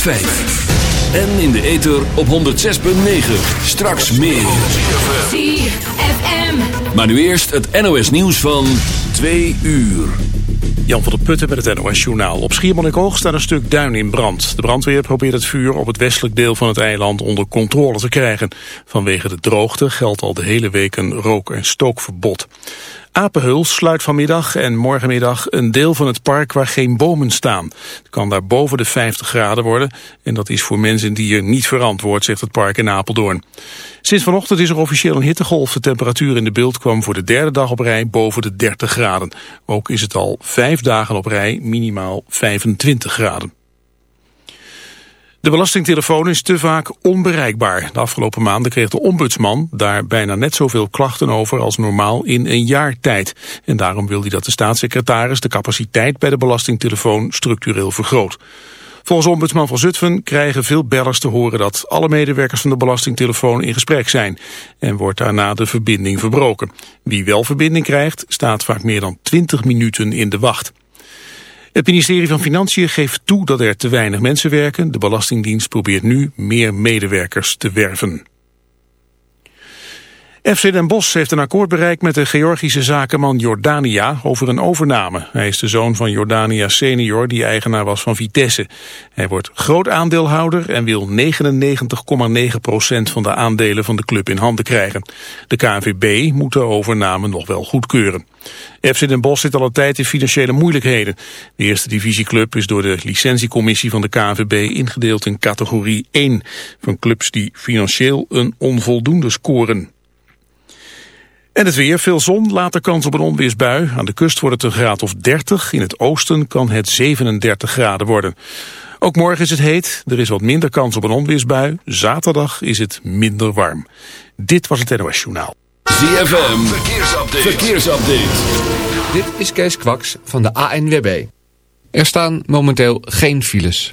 En in de ether op 106.9. Straks meer. ZFM. Maar nu eerst het NOS nieuws van 2 uur. Jan van der Putten met het NOS Journaal. Op Schiermonnikoog staat een stuk duin in brand. De brandweer probeert het vuur op het westelijk deel van het eiland onder controle te krijgen. Vanwege de droogte geldt al de hele week een rook- en stookverbod. Apenhul sluit vanmiddag en morgenmiddag een deel van het park waar geen bomen staan. Het kan daar boven de 50 graden worden en dat is voor mensen en dieren niet verantwoord, zegt het park in Apeldoorn. Sinds vanochtend is er officieel een hittegolf. De temperatuur in de beeld kwam voor de derde dag op rij boven de 30 graden. Ook is het al vijf dagen op rij minimaal 25 graden. De belastingtelefoon is te vaak onbereikbaar. De afgelopen maanden kreeg de ombudsman daar bijna net zoveel klachten over als normaal in een jaar tijd. En daarom wil hij dat de staatssecretaris de capaciteit bij de belastingtelefoon structureel vergroot. Volgens ombudsman van Zutphen krijgen veel bellers te horen dat alle medewerkers van de belastingtelefoon in gesprek zijn. En wordt daarna de verbinding verbroken. Wie wel verbinding krijgt, staat vaak meer dan 20 minuten in de wacht. Het ministerie van Financiën geeft toe dat er te weinig mensen werken. De Belastingdienst probeert nu meer medewerkers te werven. FC Den Bosch heeft een akkoord bereikt met de Georgische zakenman Jordania over een overname. Hij is de zoon van Jordania senior die eigenaar was van Vitesse. Hij wordt groot aandeelhouder en wil 99,9% van de aandelen van de club in handen krijgen. De KNVB moet de overname nog wel goedkeuren. FC Den Bosch zit al een tijd in financiële moeilijkheden. De eerste divisieclub is door de licentiecommissie van de KNVB ingedeeld in categorie 1 van clubs die financieel een onvoldoende scoren. En het weer, veel zon, later kans op een onweersbui. Aan de kust wordt het een graad of 30, in het oosten kan het 37 graden worden. Ook morgen is het heet, er is wat minder kans op een onweersbui. Zaterdag is het minder warm. Dit was het NOS Journaal. ZFM, verkeersupdate. verkeersupdate. Dit is Kees Kwaks van de ANWB. Er staan momenteel geen files.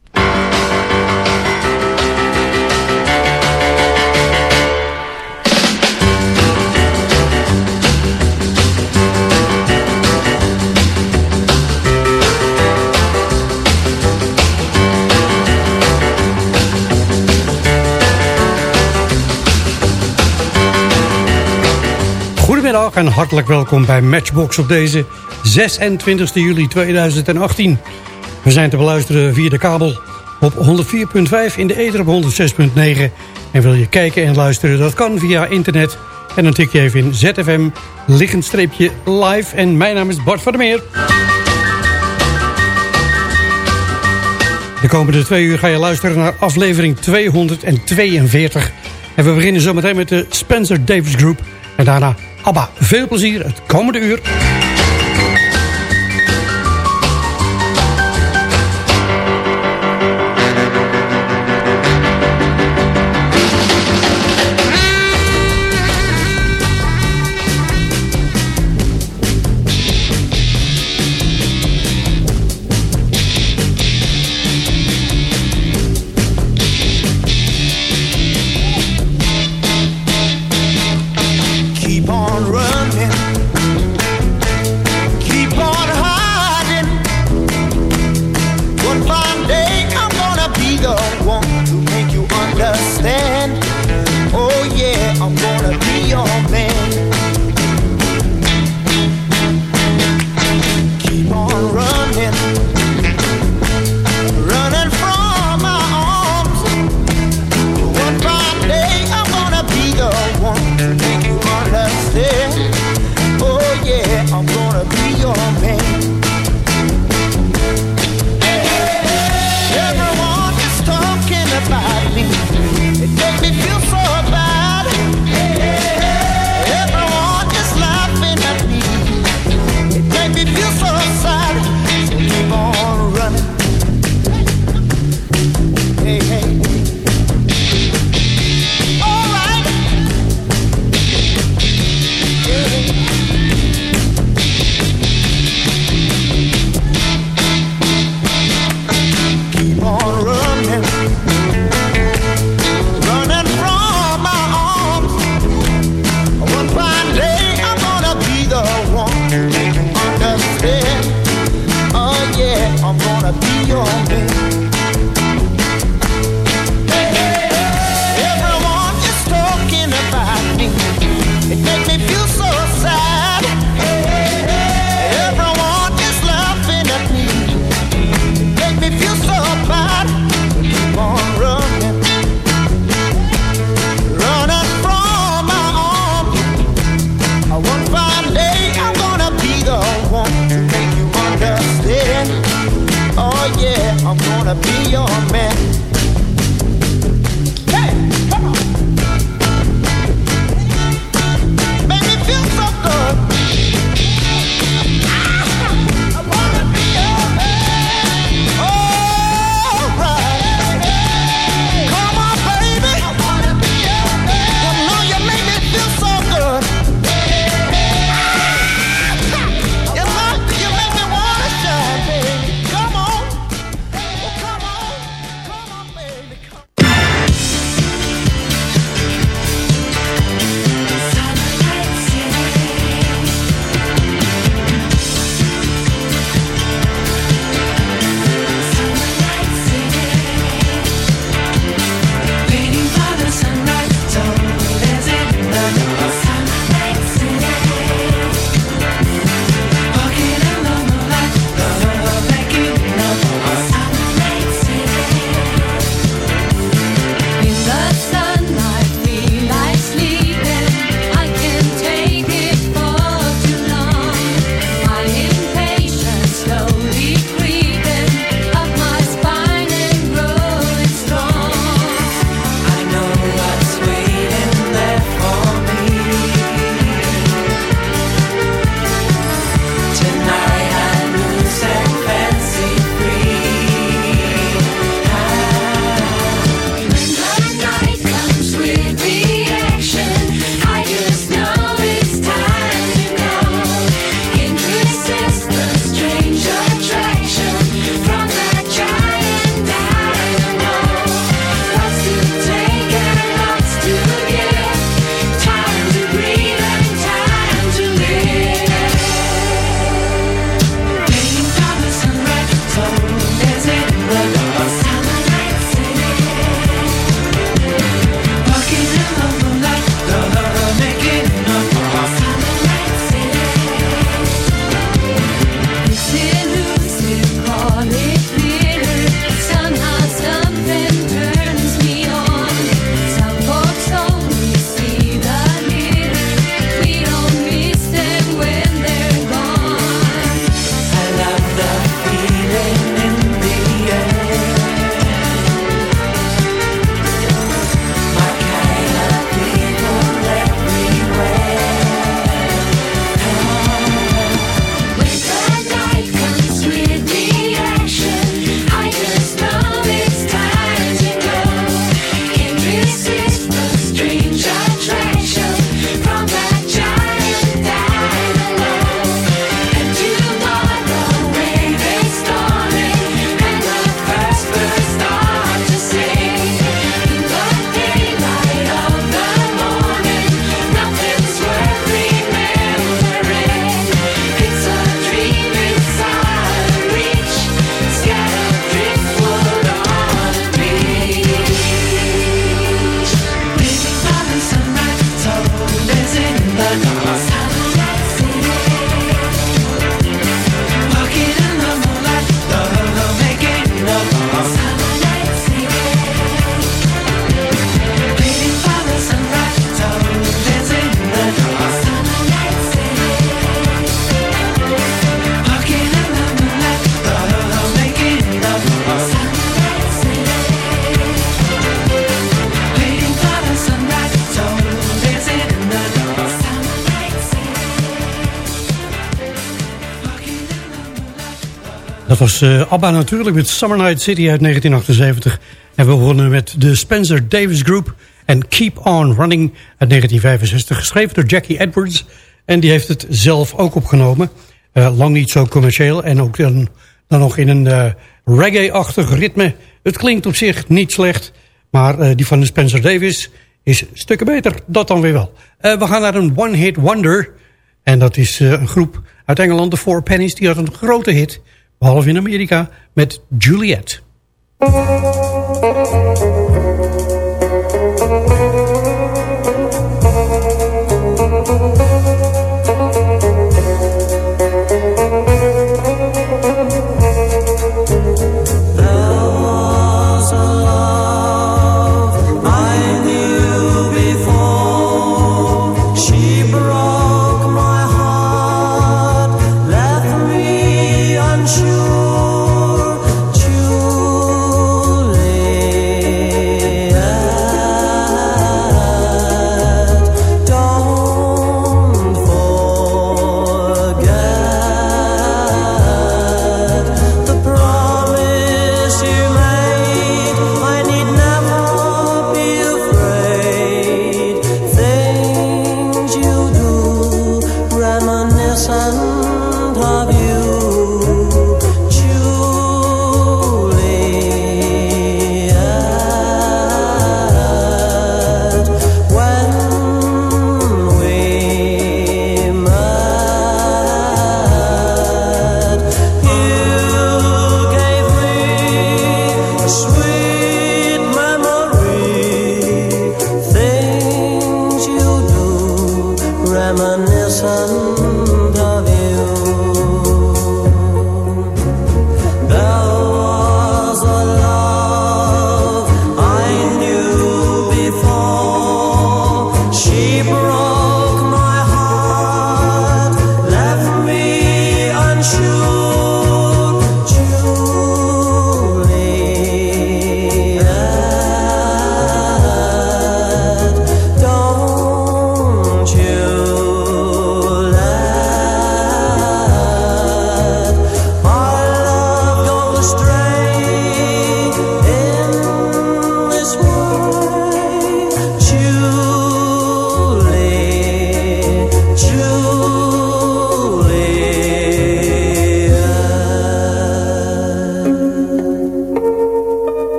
En hartelijk welkom bij Matchbox op deze 26 juli 2018. We zijn te beluisteren via de kabel op 104.5 in de ether op 106.9. En wil je kijken en luisteren, dat kan via internet. En dan tik je even in ZFM, liggend streepje live. En mijn naam is Bart van der Meer. De komende twee uur ga je luisteren naar aflevering 242. En we beginnen zometeen met de Spencer Davis Group. En daarna ABBA, veel plezier het komende uur. Was uh, ABBA natuurlijk met Summer Night City uit 1978. En we begonnen met de Spencer Davis Group en Keep On Running uit 1965. Geschreven door Jackie Edwards. En die heeft het zelf ook opgenomen. Uh, lang niet zo commercieel en ook dan, dan nog in een uh, reggae-achtig ritme. Het klinkt op zich niet slecht. Maar die van de Spencer Davis is stukken beter. Dat dan weer wel. we gaan naar een one-hit wonder. En dat is een groep uit Engeland, de Four Pennies. Die had een grote hit. Behalve in Amerika met Juliet.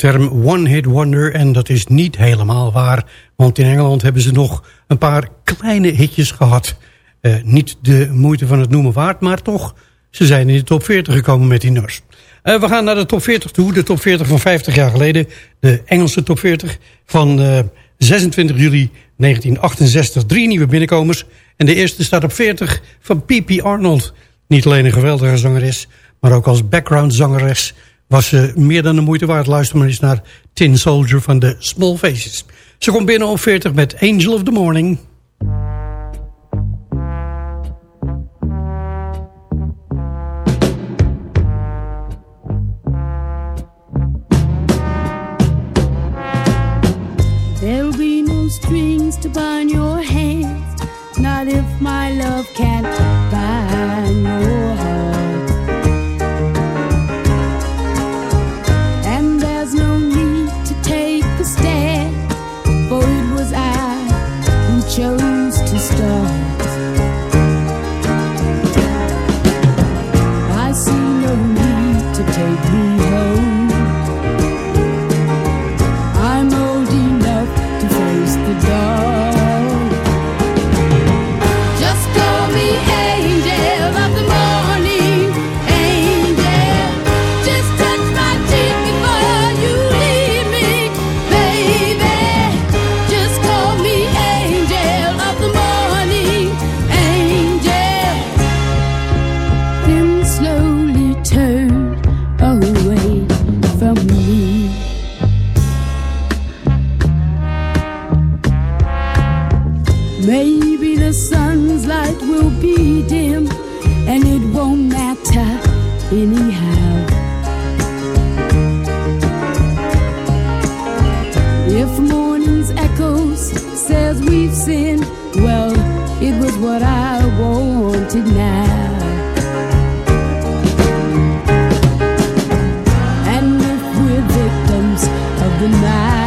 Term one-hit wonder en dat is niet helemaal waar. Want in Engeland hebben ze nog een paar kleine hitjes gehad. Uh, niet de moeite van het noemen waard, maar toch, ze zijn in de top 40 gekomen met die nummers. Uh, we gaan naar de top 40 toe, de top 40 van 50 jaar geleden. De Engelse top 40 van uh, 26 juli 1968. Drie nieuwe binnenkomers. En de eerste staat op 40 van P.P. Arnold. Niet alleen een geweldige zangeres, maar ook als background zangeres was ze meer dan de moeite waard. Luister maar eens naar Tin Soldier van de Small Faces. Ze komt binnen op 40 met Angel of the Morning. There'll be no strings to bind your hands Not if my love can't bind your It was what I wanted now. And if we're victims of the night.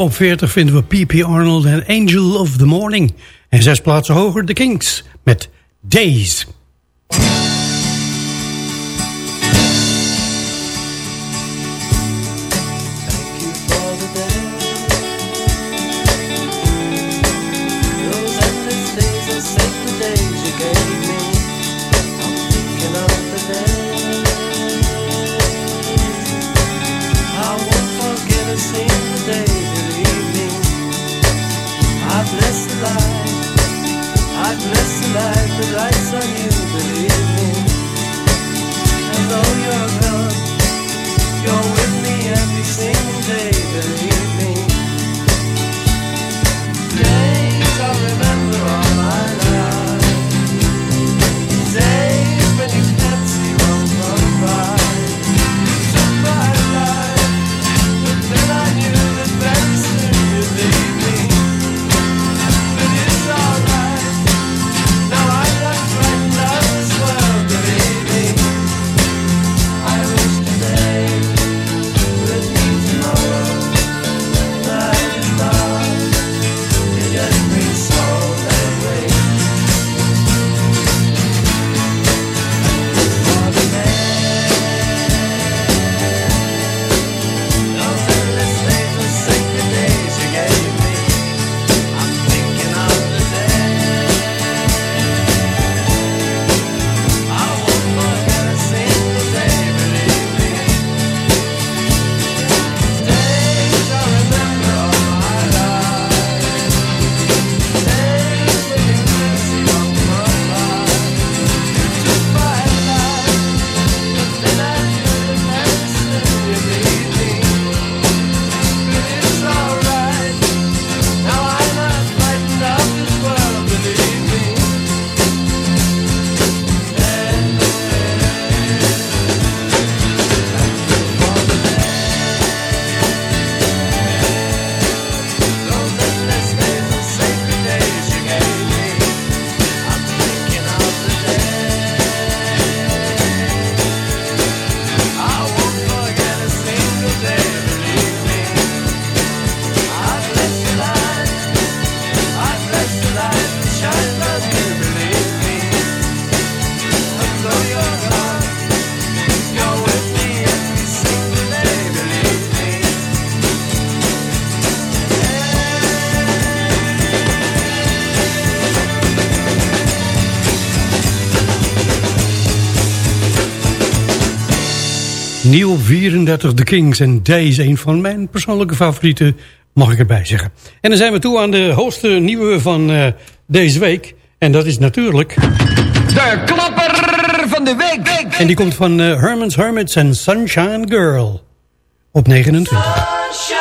Op 40 vinden we P.P. Arnold en Angel of the Morning. En zes plaatsen hoger de Kings met Days. Nieuw 34 The Kings en Days, een van mijn persoonlijke favorieten, mag ik erbij zeggen. En dan zijn we toe aan de hoogste nieuwe van uh, deze week. En dat is natuurlijk... De klapper van de week! En die komt van uh, Herman's Hermits en Sunshine Girl op 29. Sunshine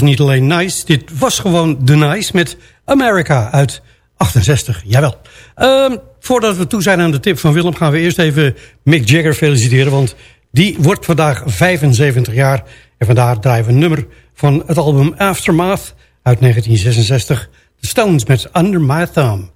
was niet alleen nice, dit was gewoon de nice met America uit 68. Jawel. Um, voordat we toe zijn aan de tip van Willem... gaan we eerst even Mick Jagger feliciteren... want die wordt vandaag 75 jaar. En vandaar draaien we een nummer van het album Aftermath uit 1966. The Stones met Under My Thumb.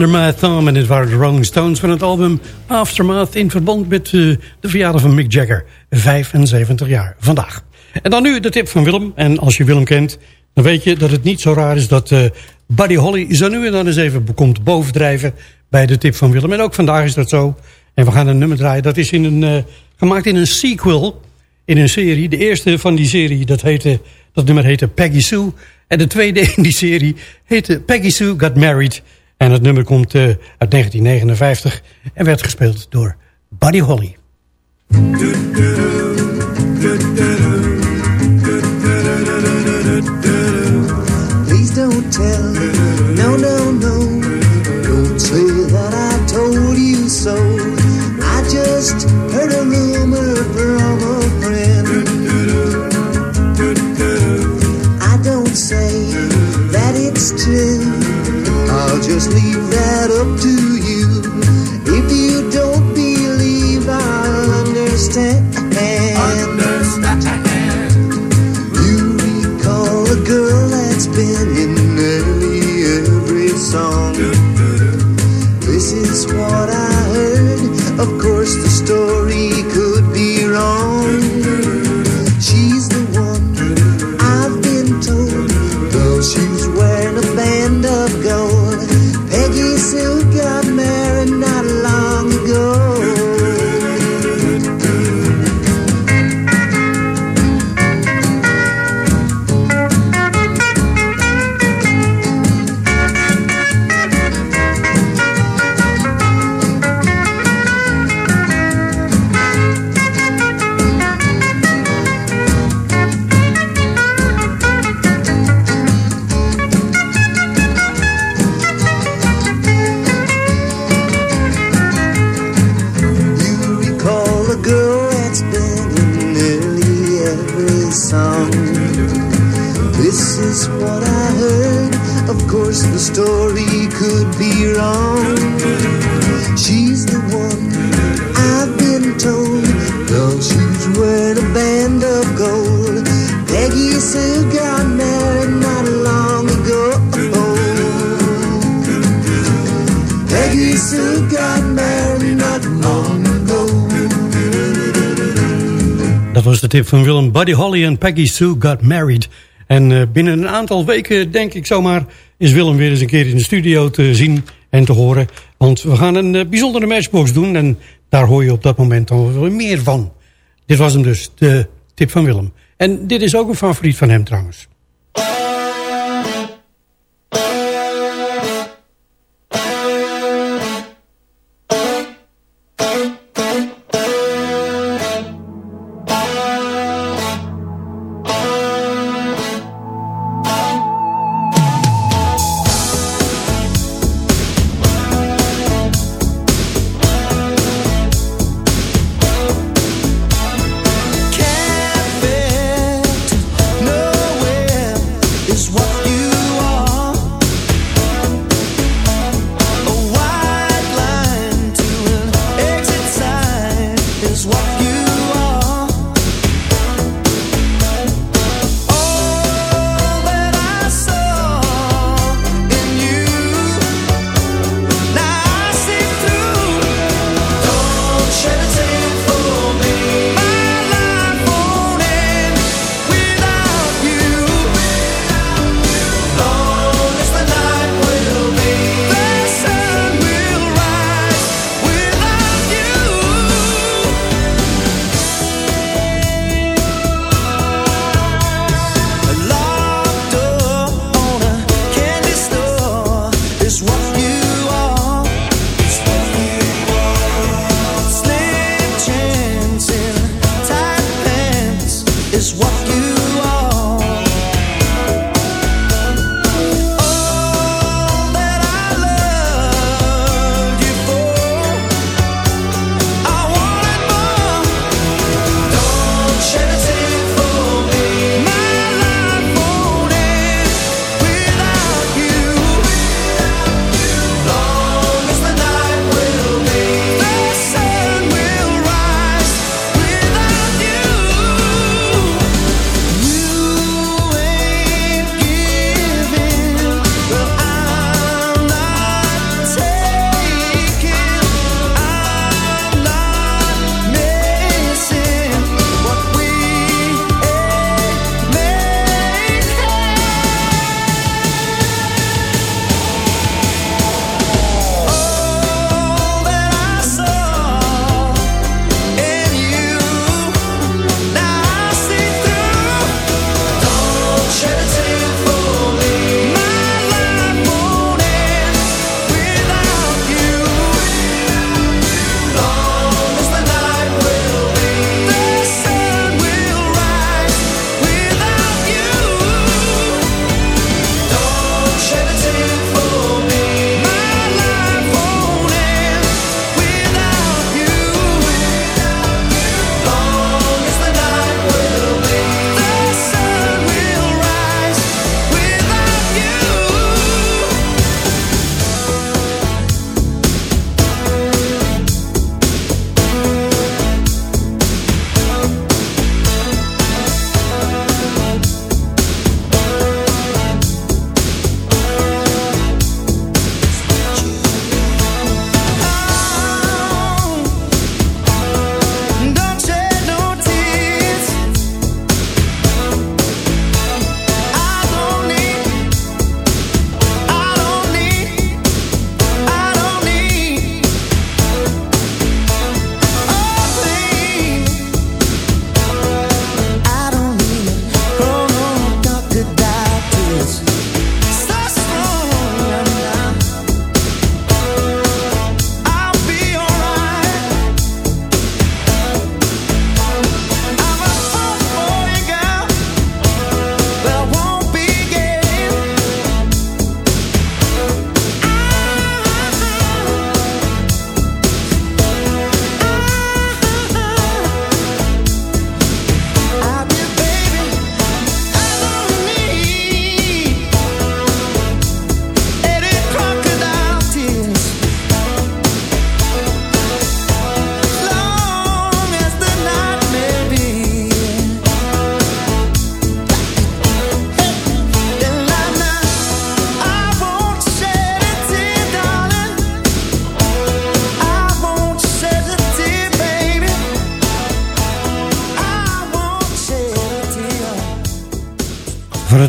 Under My Thumb. En dit waren de Rolling Stones van het album Aftermath... in verband met uh, de verjaardag van Mick Jagger. 75 jaar vandaag. En dan nu de tip van Willem. En als je Willem kent, dan weet je dat het niet zo raar is... dat uh, Buddy Holly zo nu en dan eens even komt bovendrijven... bij de tip van Willem. En ook vandaag is dat zo. En we gaan een nummer draaien. Dat is in een, uh, gemaakt in een sequel, in een serie. De eerste van die serie, dat, dat nummer heette Peggy Sue. En de tweede in die serie heette Peggy Sue Got Married... En het nummer komt uh, uit 1959 en werd gespeeld door Buddy Holly. Story could be wrong. Tip van Willem. Buddy Holly en Peggy Sue got married. En eh, binnen een aantal weken, denk ik zomaar... is Willem weer eens een keer in de studio te zien en te horen. Want we gaan een eh, bijzondere matchbox doen... en daar hoor je op dat moment dan weer meer van. Dit was hem dus, de tip van Willem. En dit is ook een favoriet van hem trouwens.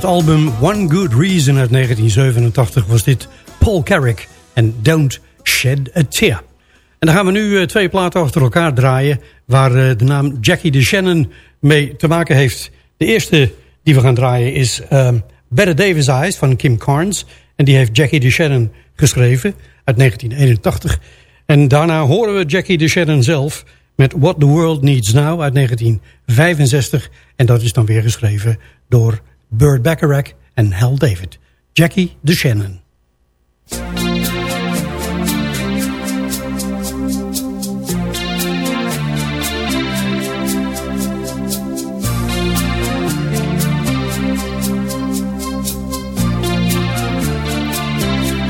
Het album One Good Reason uit 1987 was dit Paul Carrick en Don't Shed a Tear. En dan gaan we nu eh, twee platen achter elkaar draaien... waar eh, de naam Jackie de Shannon mee te maken heeft. De eerste die we gaan draaien is uh, Better Davis Eyes van Kim Carnes. En die heeft Jackie de Shannon geschreven uit 1981. En daarna horen we Jackie de Shannon zelf met What the World Needs Now uit 1965. En dat is dan weer geschreven door Burt Bacharach en Hal David. Jackie de Shannon.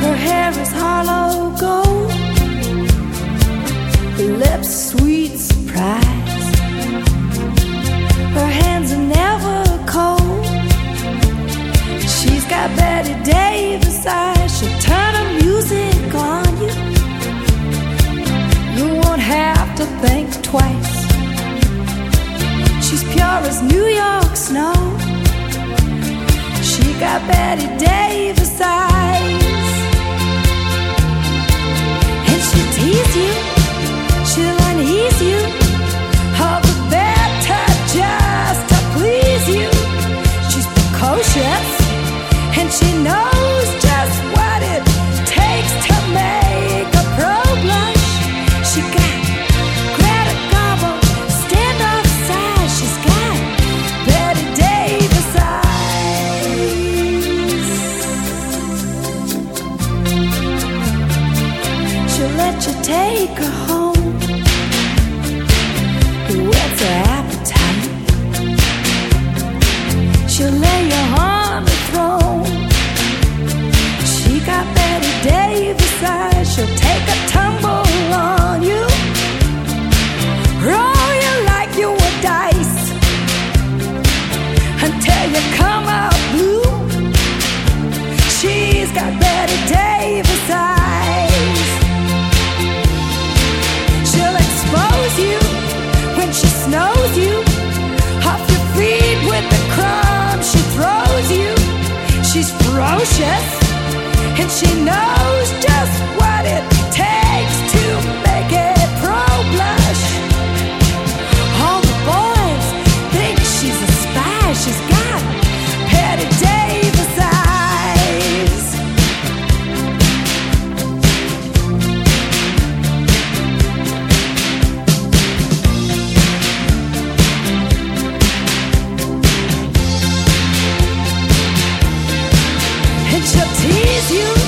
Her hair is hollow gold, her lips sweet Betty Davis eyes. She'll turn her music on you. You won't have to think twice. She's pure as New York snow. She got Betty Davis eyes. And she'll tease you, you,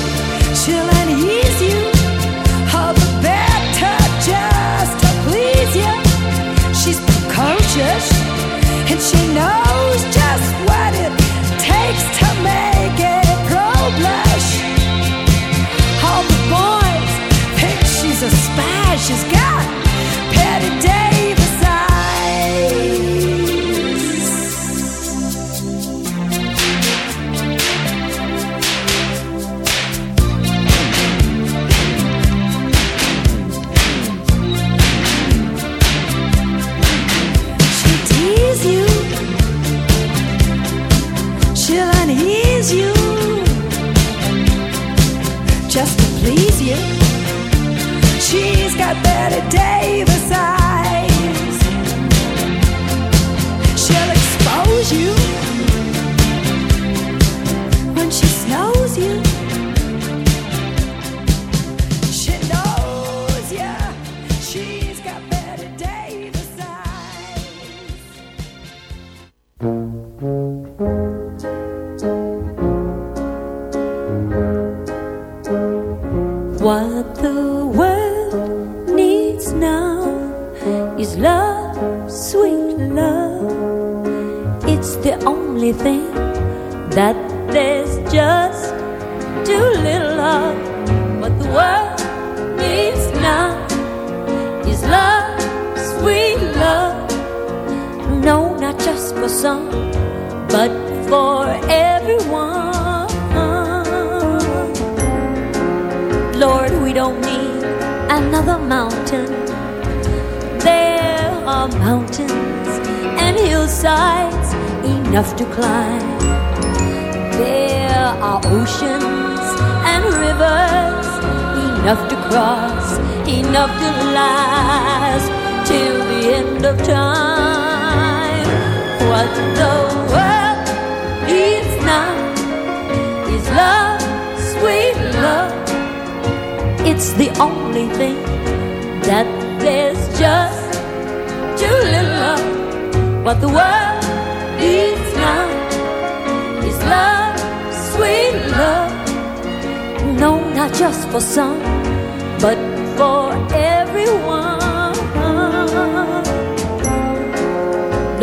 are mountains and hillsides enough to climb. There are oceans and rivers enough to cross, enough to last till the end of time. What the world needs now is love, sweet love. It's the only thing that there's just too little of. What the world needs now is love, sweet love. No, not just for some, but for everyone.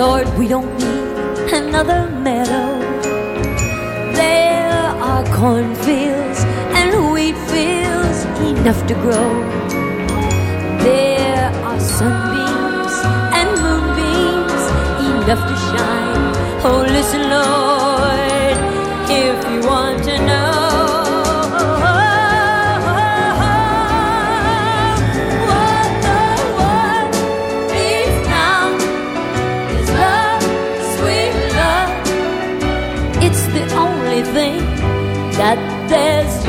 Lord, we don't need another meadow. There are cornfields and wheat fields enough to grow. There are sunbeams to shine. Oh, listen, Lord, if you want to know. what the world needs now is love, sweet love. It's the only thing that there's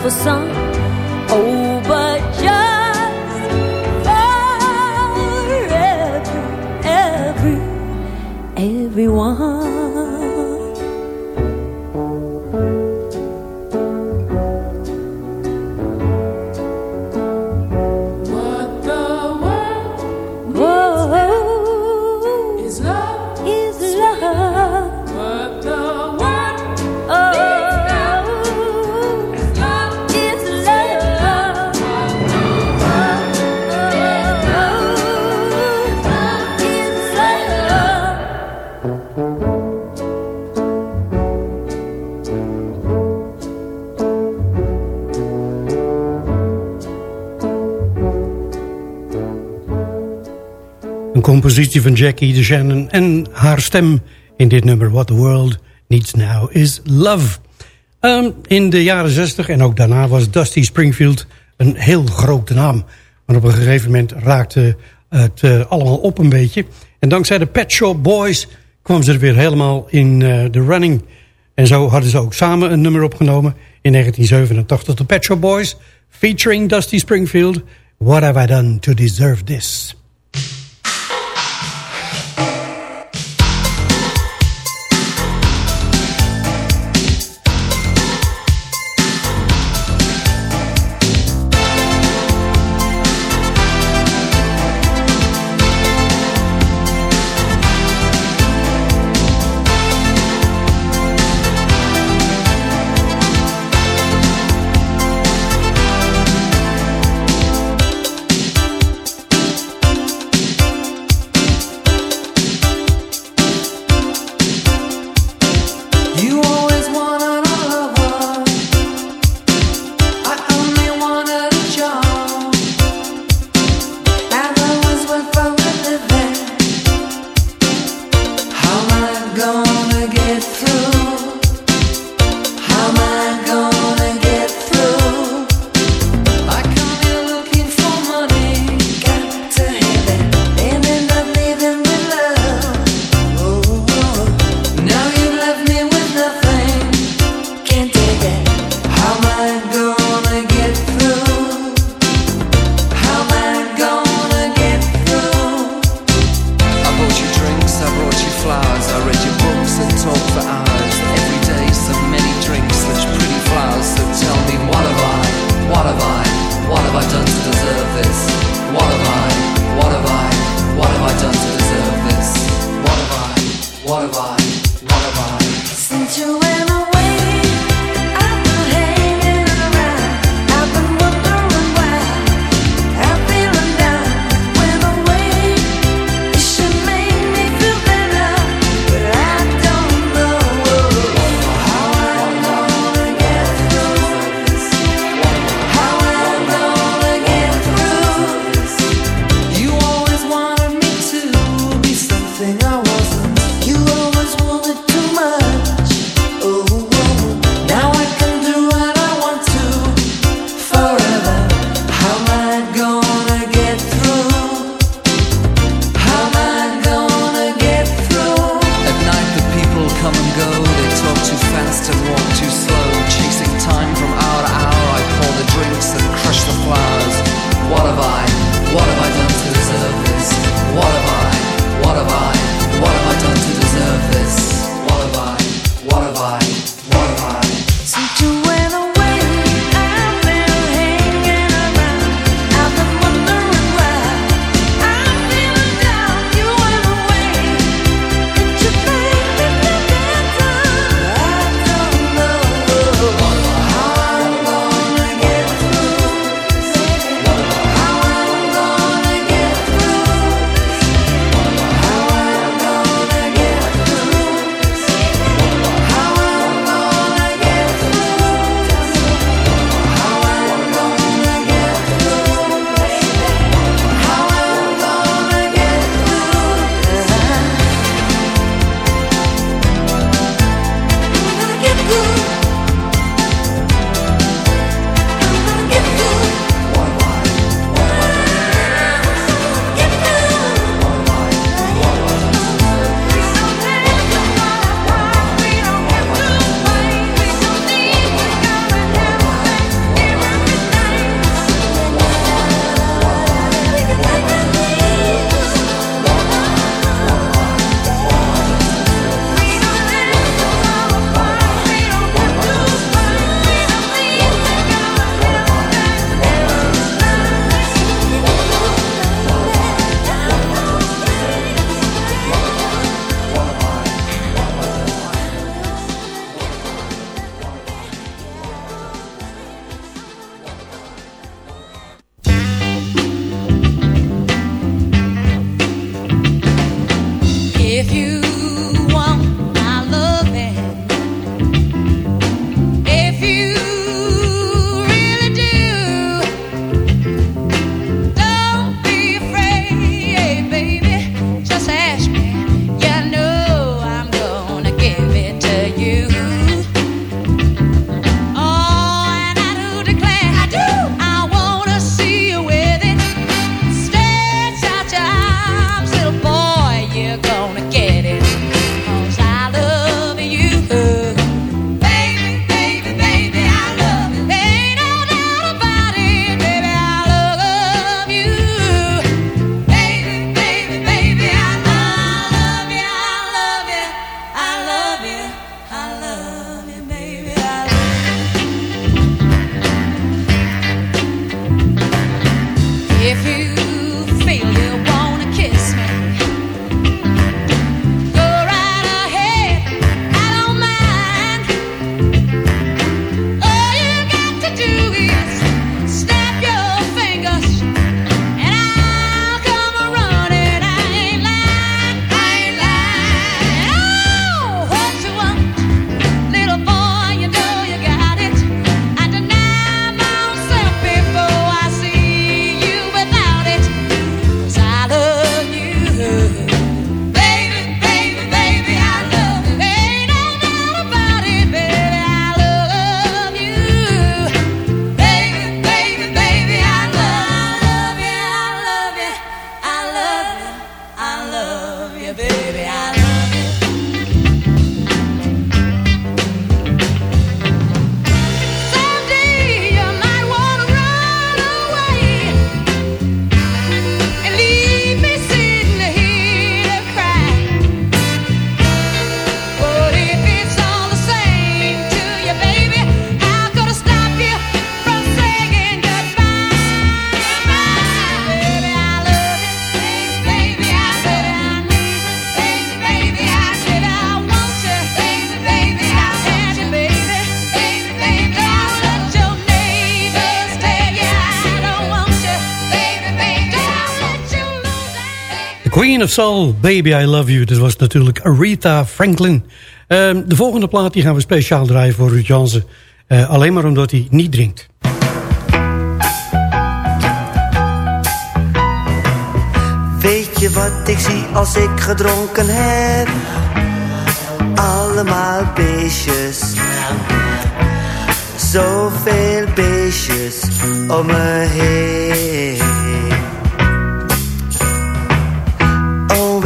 for some, oh, but just for every, every, everyone. Compositie van Jackie de Shannon en haar stem in dit nummer What the World Needs Now is Love. Ehm, in de jaren 60 en ook daarna was Dusty Springfield een heel grote naam. Maar op een gegeven moment raakte het eh, allemaal op een beetje. En dankzij de Pet Shop Boys kwam ze er weer helemaal in eh, de running. En zo hadden ze ook samen een nummer opgenomen in 1987. De Pet Shop Boys featuring Dusty Springfield. What have I done to deserve this? Of Soul, Baby I Love You. Dat was natuurlijk Aretha Franklin. Ehm, de volgende plaat die gaan we speciaal draaien voor Ruud Jansen. Eh, alleen maar omdat hij niet drinkt. Weet je wat ik zie als ik gedronken heb? Allemaal beestjes. Zoveel beestjes om me heen.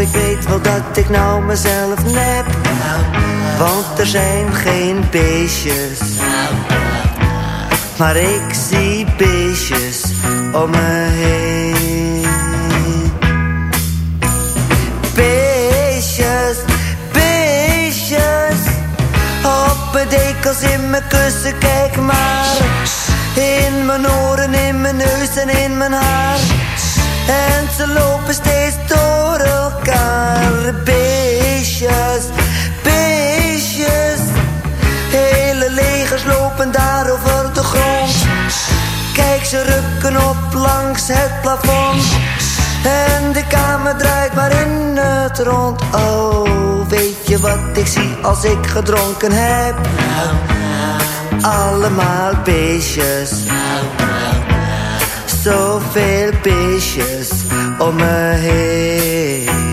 ik weet wel dat ik nou mezelf nep Want er zijn geen beestjes. Maar ik zie beestjes om me heen. Beestjes, beestjes. Op dekels, in mijn kussen, kijk maar. In mijn oren, in mijn neus en in mijn haar. En ze lopen steeds door Beestjes, beestjes. Hele legers lopen daar over de grond. Kijk, ze rukken op langs het plafond. En de kamer draait maar in het rond. Oh, weet je wat ik zie als ik gedronken heb? Allemaal beestjes. Zoveel beestjes om me heen.